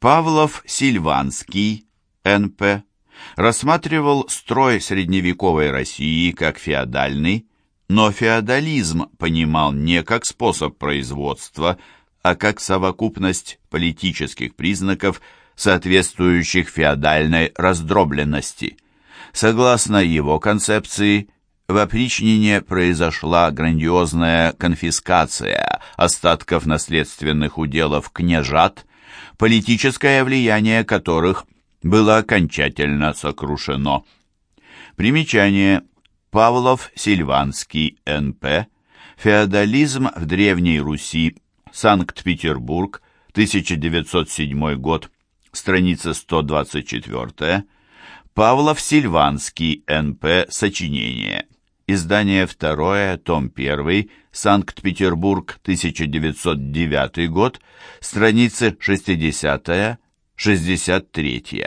Павлов Сильванский, Н.П., рассматривал строй средневековой России как феодальный, но феодализм понимал не как способ производства, а как совокупность политических признаков, соответствующих феодальной раздробленности. Согласно его концепции, в опричнине произошла грандиозная конфискация остатков наследственных уделов княжат, политическое влияние которых было окончательно сокрушено. Примечание. Павлов Сильванский, Н.П. Феодализм в Древней Руси. Санкт-Петербург, 1907 год. Страница 124. Павлов Сильванский, Н.П. Сочинение. Издание второе, том 1, Санкт-Петербург, 1909 год, страницы 60 63.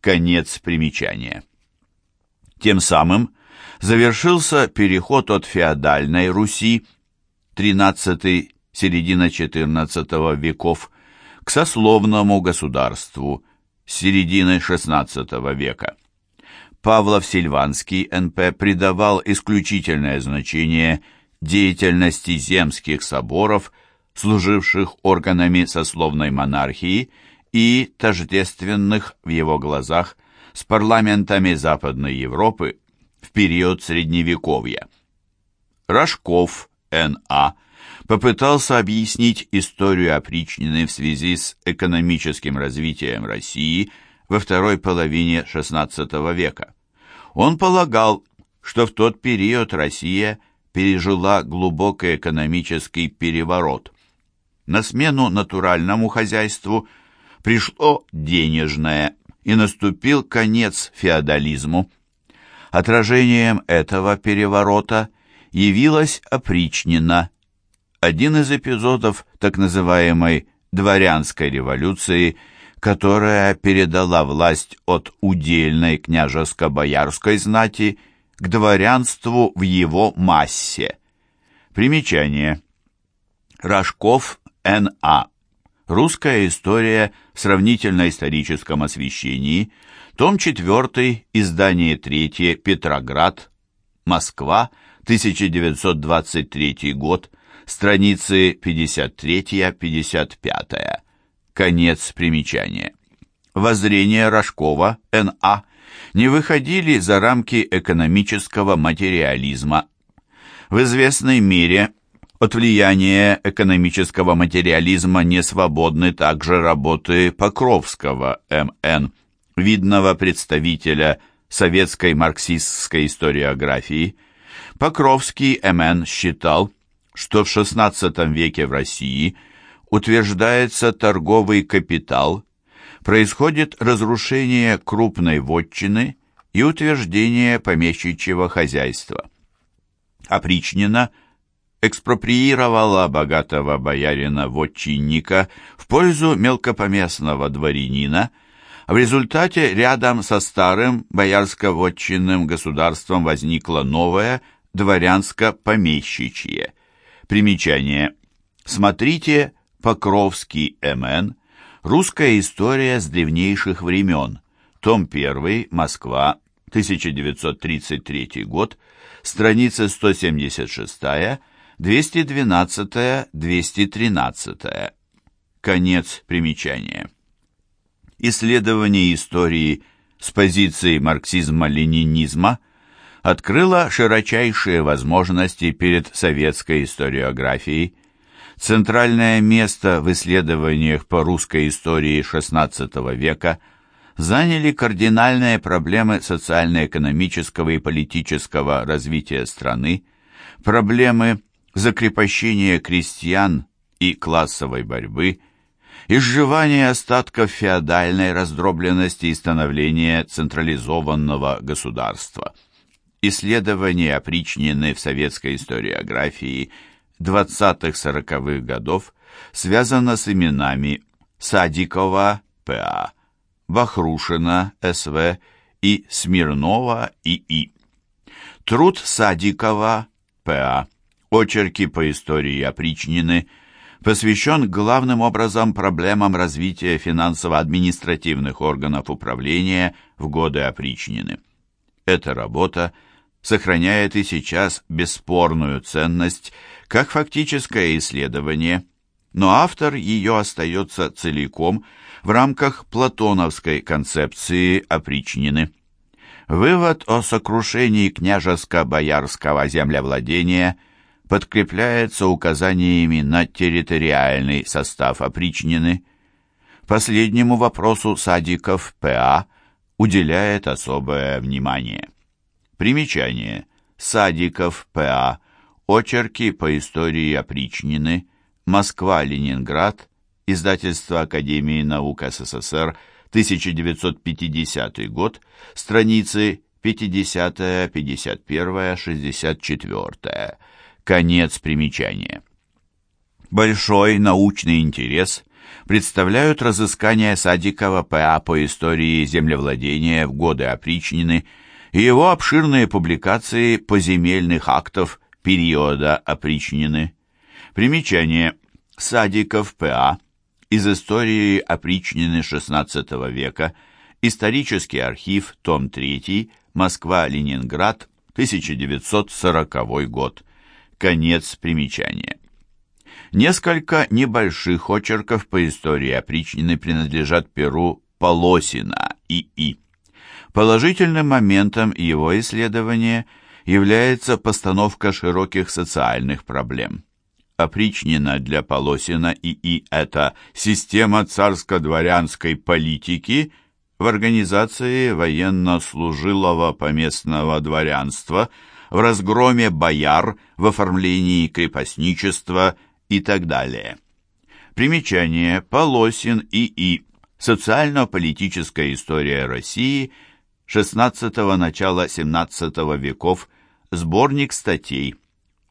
Конец примечания. Тем самым завершился переход от феодальной Руси, 13 середина XIV веков, к сословному государству середины XVI века. Павлов Сильванский НП придавал исключительное значение деятельности земских соборов, служивших органами сословной монархии и тождественных в его глазах с парламентами Западной Европы в период Средневековья. Рожков, Н.А., попытался объяснить историю опричнины в связи с экономическим развитием России во второй половине XVI века. Он полагал, что в тот период Россия пережила глубокий экономический переворот. На смену натуральному хозяйству – пришло денежное, и наступил конец феодализму. Отражением этого переворота явилась опричнина, один из эпизодов так называемой «дворянской революции», которая передала власть от удельной княжеско-боярской знати к дворянству в его массе. Примечание. Рожков Н.А. Русская история в сравнительно-историческом освещении, том 4, издание 3, Петроград, Москва, 1923 год, страницы 53-55. Конец примечания. Воззрения Рожкова, Н.А., не выходили за рамки экономического материализма. В известной мере от влияния экономического материализма не свободны также работы Покровского М.Н., видного представителя советской марксистской историографии. Покровский М.Н. считал, что в XVI веке в России утверждается торговый капитал, происходит разрушение крупной вотчины и утверждение помещичьего хозяйства. Опричнина – экспроприировала богатого боярина-вотчинника в пользу мелкопоместного дворянина, в результате рядом со старым боярско-вотчинным государством возникло новое дворянско-помещичье. Примечание. Смотрите Покровский М.Н. Русская история с древнейших времен. Том 1. Москва. 1933 год. Страница 176 212-213. Конец примечания. Исследование истории с позиции марксизма-ленинизма открыло широчайшие возможности перед советской историографией. Центральное место в исследованиях по русской истории XVI века заняли кардинальные проблемы социально-экономического и политического развития страны, проблемы закрепощение крестьян и классовой борьбы, изживание остатков феодальной раздробленности и становление централизованного государства. Исследования опричнины в советской историографии 20-40-х годов связано с именами Садикова П.А., Бахрушина С.В. и Смирнова И.И. Труд Садикова П.А. Очерки по истории опричнины посвящен главным образом проблемам развития финансово-административных органов управления в годы опричнины. Эта работа сохраняет и сейчас бесспорную ценность как фактическое исследование, но автор ее остается целиком в рамках платоновской концепции опричнины. Вывод о сокрушении княжеско-боярского землевладения подкрепляется указаниями на территориальный состав опричнины. Последнему вопросу Садиков П.А. уделяет особое внимание. Примечание. Садиков П.А. Очерки по истории опричнины. Москва-Ленинград. Издательство Академии наук СССР. 1950 год. Страницы 50, 51, 64. Конец примечания. Большой научный интерес представляют разыскания Садикова П.А. по истории землевладения в годы опричнины и его обширные публикации поземельных актов периода опричнины. Примечание. Садиков П.А. Из истории опричнины XVI века. Исторический архив, том 3, Москва-Ленинград, 1940 год. Конец примечания. Несколько небольших очерков по истории опричнины принадлежат перу Полосина И.И. Положительным моментом его исследования является постановка широких социальных проблем. Опричнина для Полосина ИИ – это система царско-дворянской политики в организации военно-служилого поместного дворянства, в разгроме бояр, в оформлении крепостничества и так далее. Примечание. Полосин ИИ. Социально-политическая история России – XVI – начала XVII веков, сборник статей.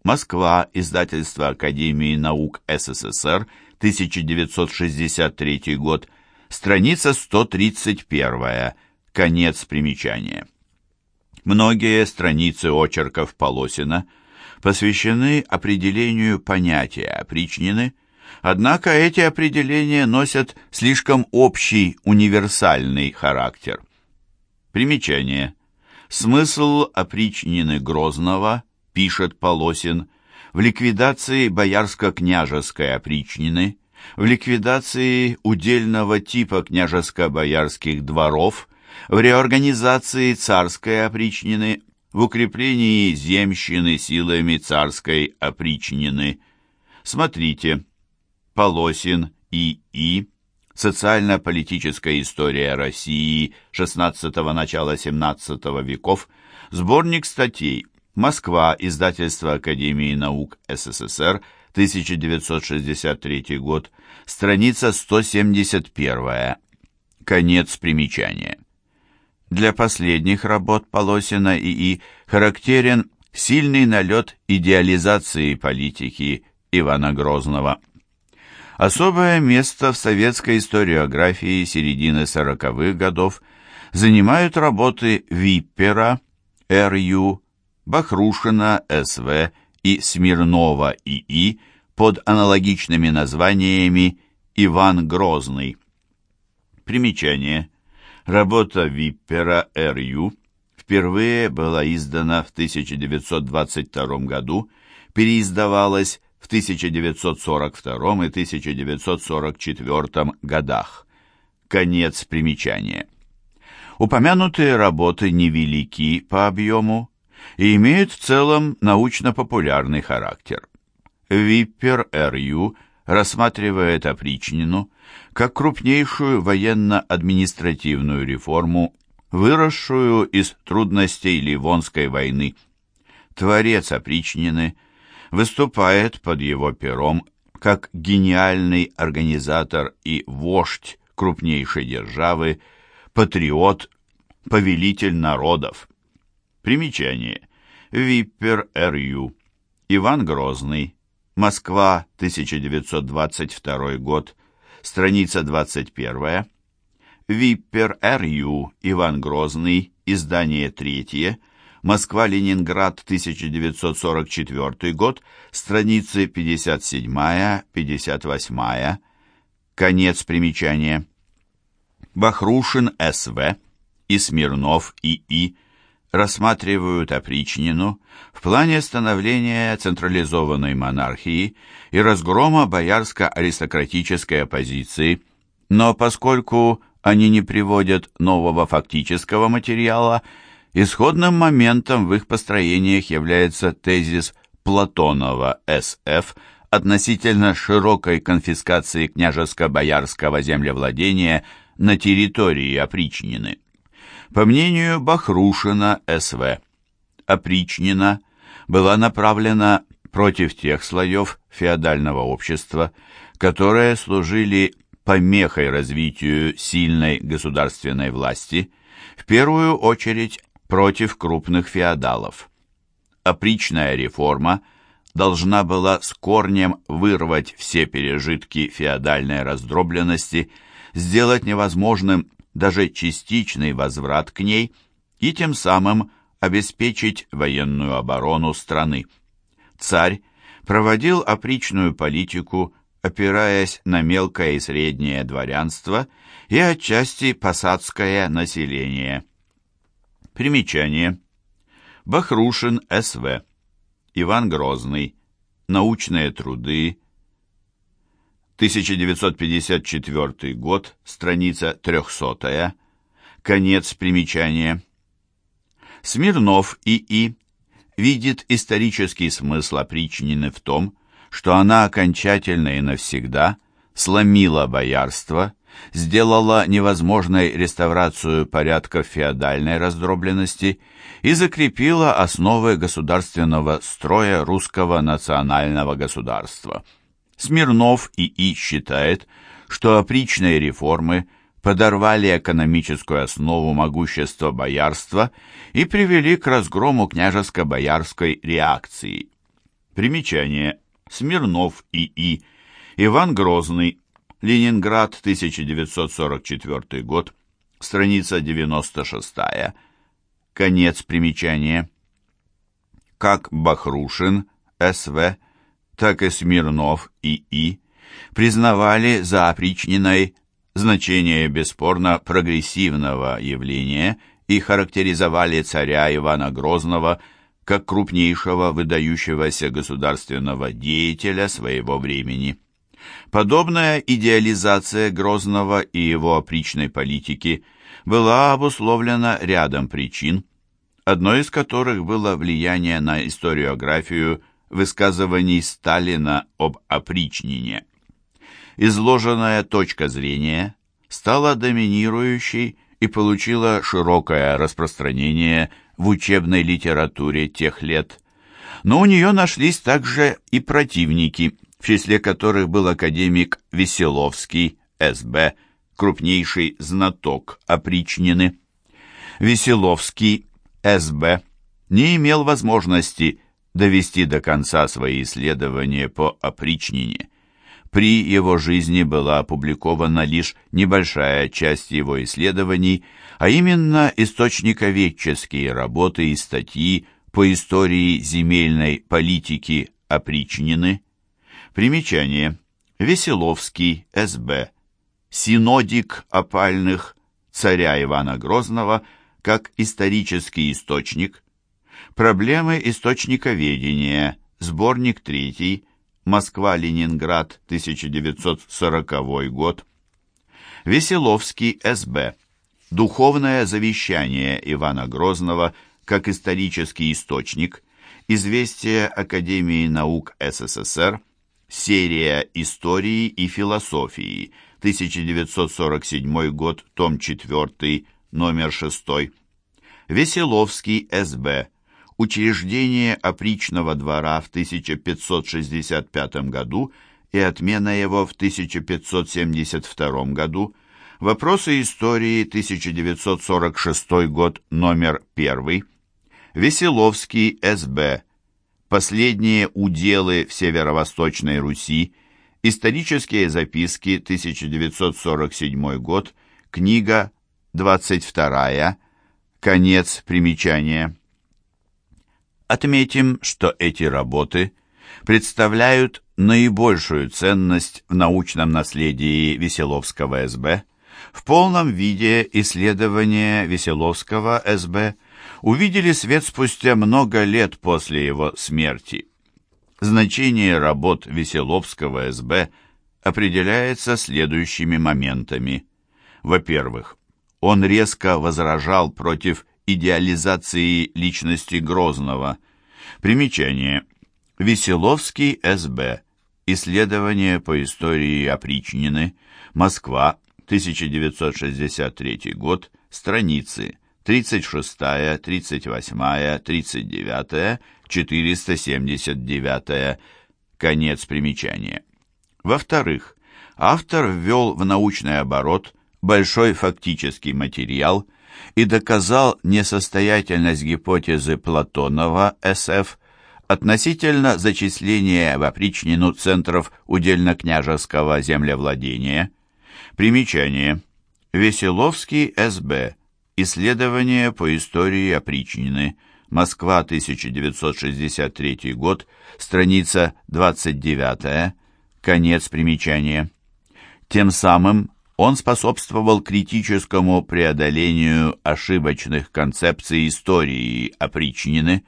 Москва, издательство Академии наук СССР, 1963 год, страница 131, конец примечания. Многие страницы очерков Полосина посвящены определению понятия опричнины, однако эти определения носят слишком общий универсальный характер. Примечание. Смысл опричнины Грозного, пишет Полосин, в ликвидации боярско-княжеской опричнины, в ликвидации удельного типа княжеско-боярских дворов, в реорганизации царской опричнины, в укреплении земщины силами царской опричнины. Смотрите. Полосин и И. Социально-политическая история России XVI – начала XVII веков, сборник статей «Москва. Издательство Академии наук СССР. 1963 год. Страница 171. Конец примечания. Для последних работ Полосина и И характерен сильный налет идеализации политики Ивана Грозного. Особое место в советской историографии середины сороковых годов занимают работы Виппера, Р.Ю., Бахрушина, С.В. и Смирнова И.И. под аналогичными названиями «Иван Грозный». Примечание. Работа Виппера Р.Ю. впервые была издана в 1922 году, переиздавалась в 1942 и 1944 годах. Конец примечания. Упомянутые работы невелики по объему и имеют в целом научно-популярный характер. Виппер Р.Ю. рассматривает опричнину как крупнейшую военно-административную реформу, выросшую из трудностей Ливонской войны. Творец опричнины – выступает под его пером как гениальный организатор и вождь крупнейшей державы, патриот, повелитель народов. Примечание. Виппер Р.Ю. Иван Грозный. Москва, 1922 год. Страница 21. Виппер Р.Ю. Иван Грозный. Издание третье. Москва-Ленинград, 1944 год, страницы 57-58, конец примечания. Бахрушин С.В. и Смирнов И.И. рассматривают опричнину в плане становления централизованной монархии и разгрома боярско-аристократической оппозиции, но поскольку они не приводят нового фактического материала, исходным моментом в их построениях является тезис Платонова С.Ф. относительно широкой конфискации княжеско-боярского землевладения на территории опричнины. По мнению Бахрушина С.В., опричнина была направлена против тех слоев феодального общества, которые служили помехой развитию сильной государственной власти, в первую очередь против крупных феодалов. Опричная реформа должна была с корнем вырвать все пережитки феодальной раздробленности, сделать невозможным даже частичный возврат к ней и тем самым обеспечить военную оборону страны. Царь проводил опричную политику опираясь на мелкое и среднее дворянство и отчасти посадское население. Примечание. Бахрушин С.В. Иван Грозный. Научные труды. 1954 год, страница 300 Конец примечания. Смирнов И.И. видит исторический смысл опричнины в том, что она окончательно и навсегда сломила боярство, сделала невозможной реставрацию порядка феодальной раздробленности и закрепила основы государственного строя русского национального государства. Смирнов и И считает, что опричные реформы подорвали экономическую основу могущества боярства и привели к разгрому княжеско-боярской реакции. Примечание Смирнов И.И., Иван Грозный, Ленинград, 1944 год, страница 96, конец примечания. Как Бахрушин, С.В., так и Смирнов И.И. признавали за опричниной значение бесспорно прогрессивного явления и характеризовали царя Ивана Грозного – как крупнейшего выдающегося государственного деятеля своего времени. Подобная идеализация Грозного и его опричной политики была обусловлена рядом причин, одной из которых было влияние на историографию высказываний Сталина об опричнине. Изложенная точка зрения стала доминирующей и получила широкое распространение в учебной литературе тех лет. Но у нее нашлись также и противники, в числе которых был академик Веселовский, СБ, крупнейший знаток опричнины. Веселовский, СБ, не имел возможности довести до конца свои исследования по опричнине. При его жизни была опубликована лишь небольшая часть его исследований, а именно источниковедческие работы и статьи по истории земельной политики опричнины. Примечание. Веселовский, С.Б. Синодик опальных царя Ивана Грозного как исторический источник. Проблемы источниковедения. Сборник 3. Москва-Ленинград, 1940 год. Веселовский, С.Б. Духовное завещание Ивана Грозного как исторический источник. Известие Академии наук СССР. Серия истории и философии. 1947 год, том 4, номер 6. Веселовский, С.Б учреждение опричного двора в 1565 году и отмена его в 1572 году, вопросы истории 1946 год, номер 1, Веселовский, С.Б., Последние уделы в Северо-Восточной Руси, Исторические записки, 1947 год, книга 22, конец примечания. Отметим, что эти работы представляют наибольшую ценность в научном наследии Веселовского СБ. В полном виде исследования Веселовского СБ увидели свет спустя много лет после его смерти. Значение работ Веселовского СБ определяется следующими моментами. Во-первых, он резко возражал против идеализации личности Грозного. Примечание. Веселовский С.Б. Исследование по истории опричнины. Москва, 1963 год. Страницы 36, 38, 39, 479. Конец примечания. Во-вторых, автор ввел в научный оборот большой фактический материал – и доказал несостоятельность гипотезы Платонова СФ относительно зачисления в опричнину центров удельно-княжеского землевладения. Примечание. Веселовский СБ. Исследование по истории опричнины. Москва, 1963 год. Страница 29. Конец примечания. Тем самым он способствовал критическому преодолению ошибочных концепций истории опричнины,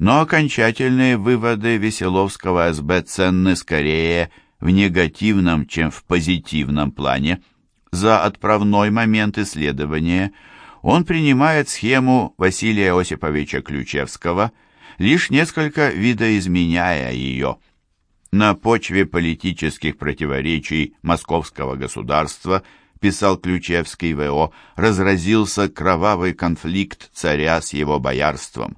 но окончательные выводы Веселовского СБ ценны скорее в негативном, чем в позитивном плане. За отправной момент исследования он принимает схему Василия Осиповича Ключевского, лишь несколько видоизменяя ее – на почве политических противоречий московского государства, писал Ключевский В.О., разразился кровавый конфликт царя с его боярством.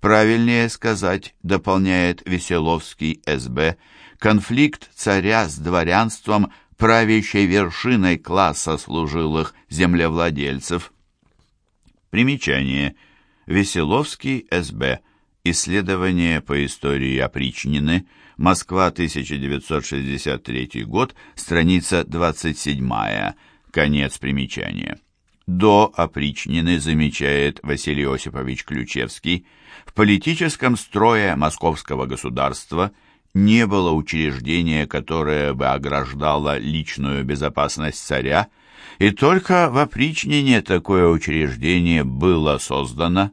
Правильнее сказать, дополняет Веселовский С.Б., конфликт царя с дворянством, правящей вершиной класса служилых землевладельцев. Примечание. Веселовский С.Б. Исследование по истории опричнины. Москва, 1963 год, страница 27, конец примечания. До опричнины, замечает Василий Осипович Ключевский, в политическом строе московского государства не было учреждения, которое бы ограждало личную безопасность царя, и только в опричнине такое учреждение было создано.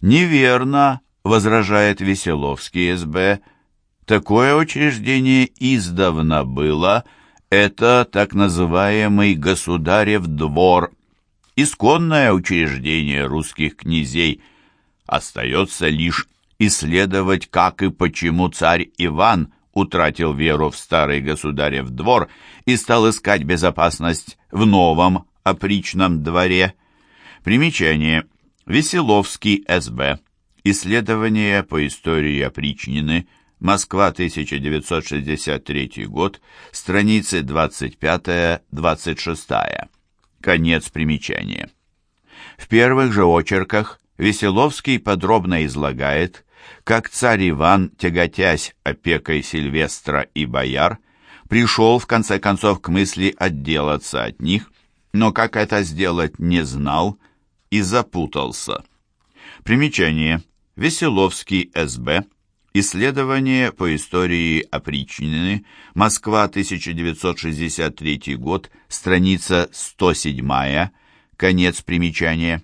Неверно, возражает Веселовский СБ, Такое учреждение издавна было, это так называемый государев двор, исконное учреждение русских князей. Остается лишь исследовать, как и почему царь Иван утратил веру в старый государев двор и стал искать безопасность в новом опричном дворе. Примечание. Веселовский СБ. Исследование по истории опричнины – Москва, 1963 год, страницы 25-26. Конец примечания. В первых же очерках Веселовский подробно излагает, как царь Иван, тяготясь опекой Сильвестра и бояр, пришел в конце концов к мысли отделаться от них, но как это сделать не знал и запутался. Примечание. Веселовский СБ Исследование по истории опричнины. Москва, 1963 год, страница 107, конец примечания.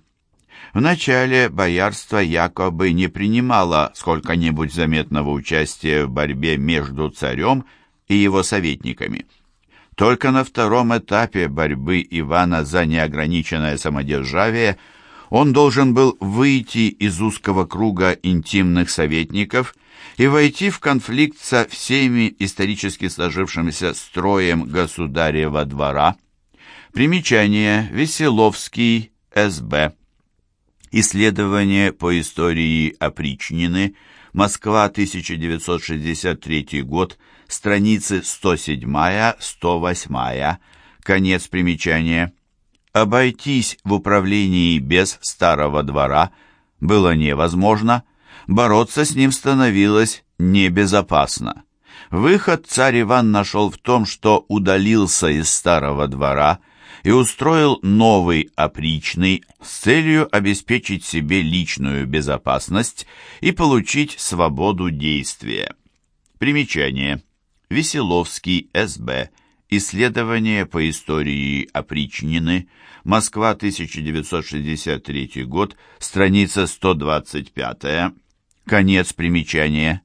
Вначале боярство якобы не принимало сколько-нибудь заметного участия в борьбе между царем и его советниками. Только на втором этапе борьбы Ивана за неограниченное самодержавие он должен был выйти из узкого круга интимных советников – и войти в конфликт со всеми исторически сложившимся строем государева двора. Примечание. Веселовский, С.Б. Исследование по истории опричнины. Москва, 1963 год. Страницы 107-108. Конец примечания. Обойтись в управлении без старого двора было невозможно – бороться с ним становилось небезопасно. Выход царь Иван нашел в том, что удалился из старого двора и устроил новый опричный с целью обеспечить себе личную безопасность и получить свободу действия. Примечание. Веселовский, СБ. Исследование по истории опричнины. Москва, 1963 год. Страница 125. Конец примечания.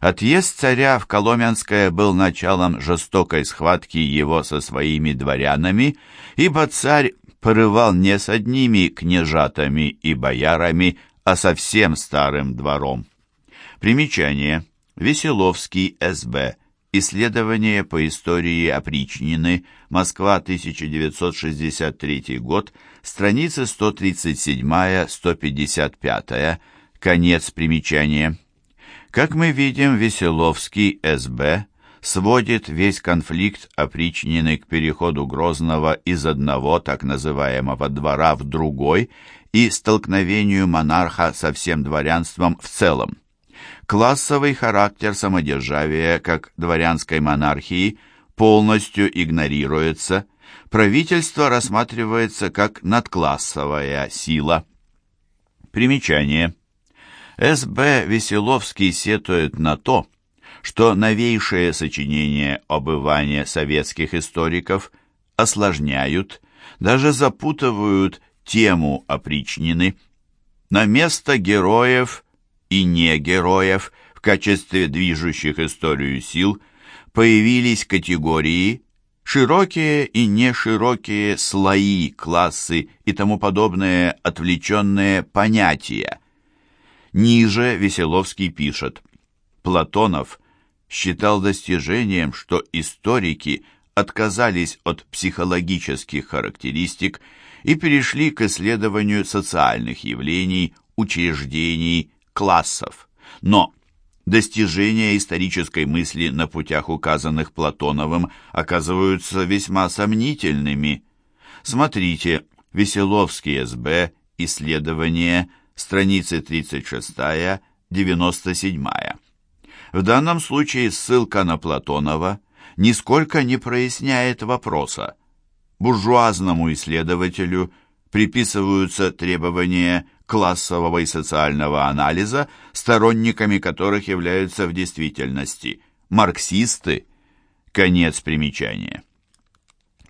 Отъезд царя в Коломенское был началом жестокой схватки его со своими дворянами, ибо царь порывал не с одними княжатами и боярами, а со всем старым двором. Примечание. Веселовский, С.Б. Исследование по истории опричнины. Москва, 1963 год. Страницы 137-155. Конец примечания. Как мы видим, Веселовский СБ сводит весь конфликт опричнины к переходу Грозного из одного так называемого двора в другой и столкновению монарха со всем дворянством в целом. Классовый характер самодержавия, как дворянской монархии, полностью игнорируется, правительство рассматривается как надклассовая сила. Примечание. С.Б. Веселовский сетует на то, что новейшие сочинения об Иване советских историков осложняют, даже запутывают тему опричнины. На место героев и не героев в качестве движущих историю сил появились категории широкие и неширокие слои, классы и тому подобные отвлеченные понятия – Ниже Веселовский пишет, Платонов считал достижением, что историки отказались от психологических характеристик и перешли к исследованию социальных явлений, учреждений, классов. Но достижения исторической мысли на путях, указанных Платоновым, оказываются весьма сомнительными. Смотрите, Веселовский СБ, исследование страницы 36-97. В данном случае ссылка на Платонова нисколько не проясняет вопроса. Буржуазному исследователю приписываются требования классового и социального анализа, сторонниками которых являются в действительности марксисты. Конец примечания.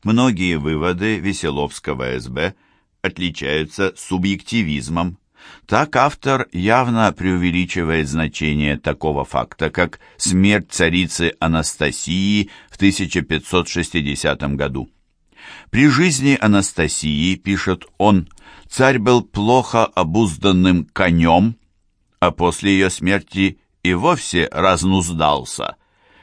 Многие выводы Веселовского СБ отличаются субъективизмом. Так автор явно преувеличивает значение такого факта, как смерть царицы Анастасии в 1560 году. При жизни Анастасии, пишет он, царь был плохо обузданным конем, а после ее смерти и вовсе разнуздался.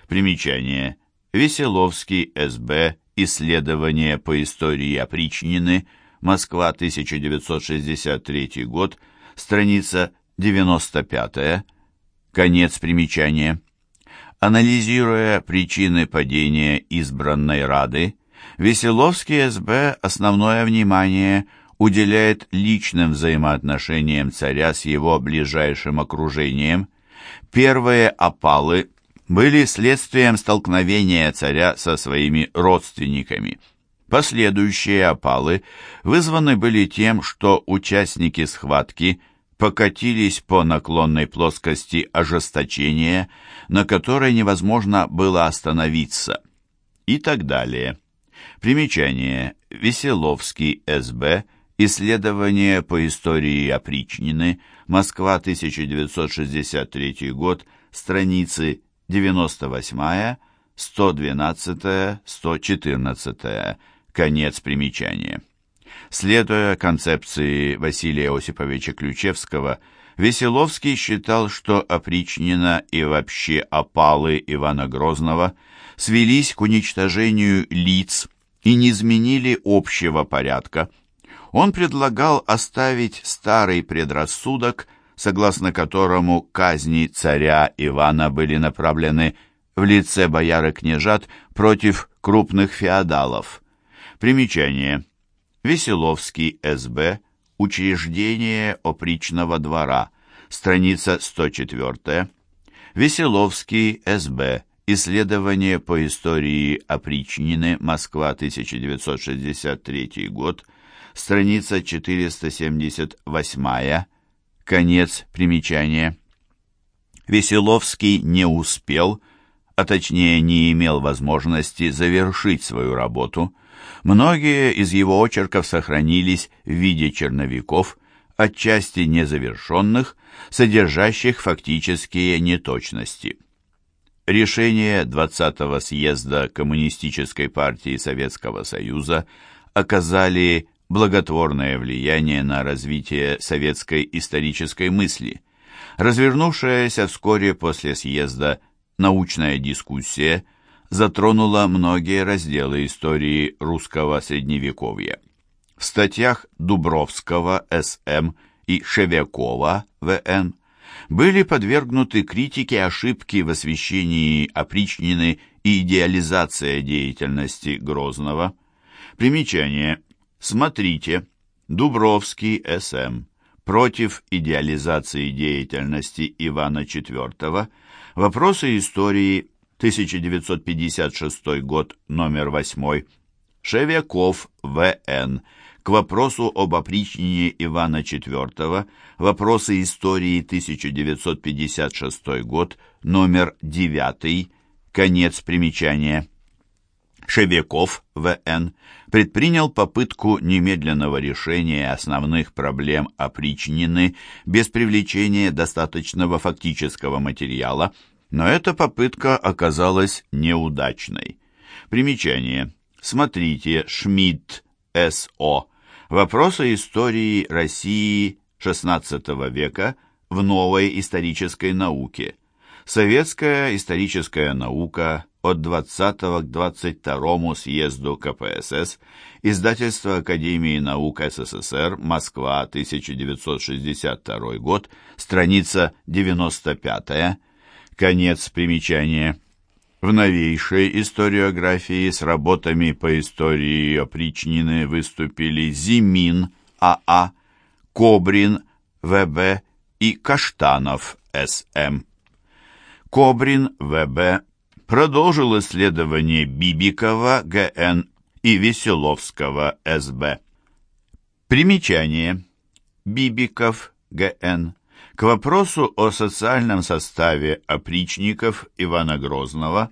Примечание. Веселовский, СБ, Исследование по истории опричнины, Москва, 1963 год, страница 95, конец примечания. Анализируя причины падения избранной Рады, Веселовский СБ основное внимание уделяет личным взаимоотношениям царя с его ближайшим окружением. Первые опалы были следствием столкновения царя со своими родственниками – Последующие опалы вызваны были тем, что участники схватки покатились по наклонной плоскости ожесточения, на которой невозможно было остановиться, и так далее. Примечание. Веселовский, С.Б. Исследование по истории опричнины. Москва, 1963 год. Страницы 98, 112, 114. Конец примечания. Следуя концепции Василия Осиповича Ключевского, Веселовский считал, что опричнина и вообще опалы Ивана Грозного свелись к уничтожению лиц и не изменили общего порядка. Он предлагал оставить старый предрассудок, согласно которому казни царя Ивана были направлены в лице бояр и княжат против крупных феодалов – Примечание. Веселовский, С.Б. Учреждение опричного двора. Страница 104. Веселовский, С.Б. Исследование по истории опричнины. Москва, 1963 год. Страница 478. Конец примечания. Веселовский не успел, а точнее не имел возможности завершить свою работу. Многие из его очерков сохранились в виде черновиков, отчасти незавершенных, содержащих фактические неточности. Решения 20-го съезда Коммунистической партии Советского Союза оказали благотворное влияние на развитие советской исторической мысли. Развернувшаяся вскоре после съезда научная дискуссия затронула многие разделы истории русского средневековья. В статьях Дубровского С.М. и Шевякова В.Н были подвергнуты критике ошибки в освещении опричнины и идеализация деятельности Грозного. Примечание. Смотрите. Дубровский, С.М. Против идеализации деятельности Ивана IV. Вопросы истории. 1956 год, номер 8. Шевяков, В.Н к вопросу об опричнине Ивана IV, вопросы истории 1956 год, номер 9, конец примечания. Шевяков, В.Н., предпринял попытку немедленного решения основных проблем опричнины без привлечения достаточного фактического материала, но эта попытка оказалась неудачной. Примечание. Смотрите Шмидт, С.О. Вопросы истории России XVI века в новой исторической науке. Советская историческая наука от 20 к 22 съезду КПСС, издательство Академии наук СССР, Москва, 1962 год, страница 95, конец примечания. В новейшей историографии с работами по истории опричнины выступили Зимин А.А., Кобрин В.Б. и Каштанов С.М. Кобрин В.Б. продолжил исследование Бибикова Г.Н. и Веселовского С.Б. Примечание. Бибиков Г.Н. К вопросу о социальном составе опричников Ивана Грозного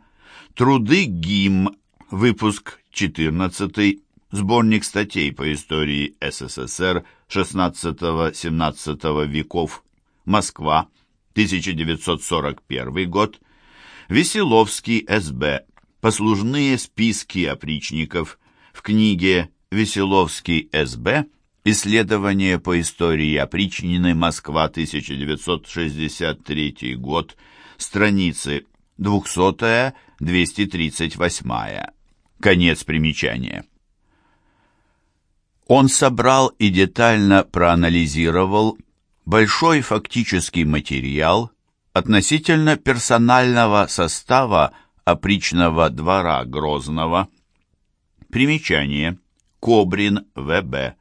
Труды ГИМ, выпуск 14, сборник статей по истории СССР XVI-XVII веков, Москва, 1941 год, Веселовский, СБ, послужные списки опричников, в книге «Веселовский, СБ», Исследование по истории опричнины. Москва, 1963 год, страницы 200-238. Конец примечания. Он собрал и детально проанализировал большой фактический материал относительно персонального состава опричного двора Грозного. Примечание. Кобрин В.Б.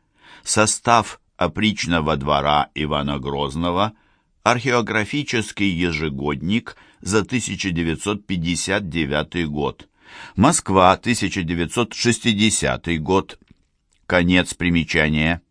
Состав опричного двора Ивана Грозного, археографический ежегодник за 1959 год. Москва, 1960 год. Конец примечания.